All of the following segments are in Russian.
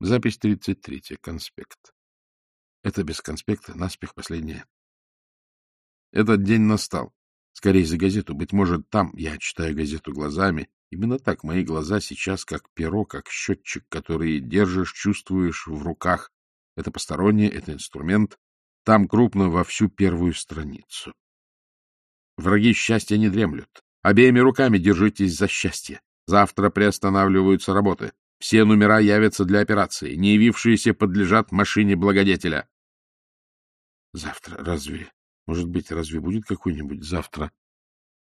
Запись 33, конспект. Это без конспекта, наспех последнее. Этот день настал. Скорее за газету. Быть может, там я читаю газету глазами. Именно так мои глаза сейчас как перо, как счетчик, который держишь, чувствуешь в руках. Это постороннее, это инструмент. Там крупно во всю первую страницу. Враги счастья не дремлют. Обеими руками держитесь за счастье. Завтра приостанавливаются работы. Все номера явятся для операции. Не явившиеся подлежат машине благодетеля. Завтра разве... Может быть, разве будет какой-нибудь завтра?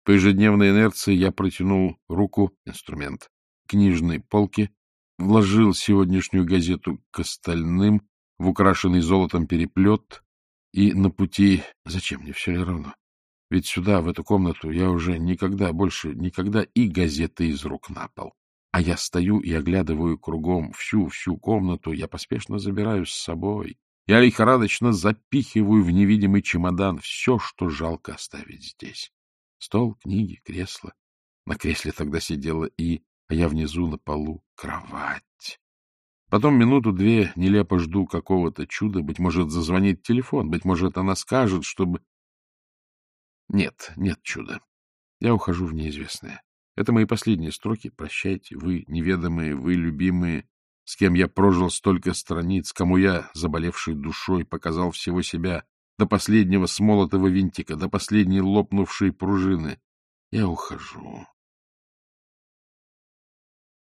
По ежедневной инерции я протянул руку, инструмент, книжной полки, вложил сегодняшнюю газету к остальным в украшенный золотом переплет и на пути... Зачем мне все ли равно? Ведь сюда, в эту комнату, я уже никогда больше, никогда и газеты из рук на пол. А я стою и оглядываю кругом всю-всю комнату, я поспешно забираю с собой. Я лихорадочно запихиваю в невидимый чемодан все, что жалко оставить здесь. Стол, книги, кресло. На кресле тогда сидела и, а я внизу на полу, кровать. Потом минуту-две нелепо жду какого-то чуда. Быть может, зазвонит телефон, быть может, она скажет, чтобы... Нет, нет чуда. Я ухожу в неизвестное. Это мои последние строки. Прощайте, вы, неведомые, вы, любимые, с кем я прожил столько страниц, кому я, заболевший душой, показал всего себя, до последнего смолотого винтика, до последней лопнувшей пружины. Я ухожу.